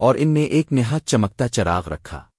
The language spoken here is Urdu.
اور ان میں ایک نہایت چمکتا چراغ رکھا۔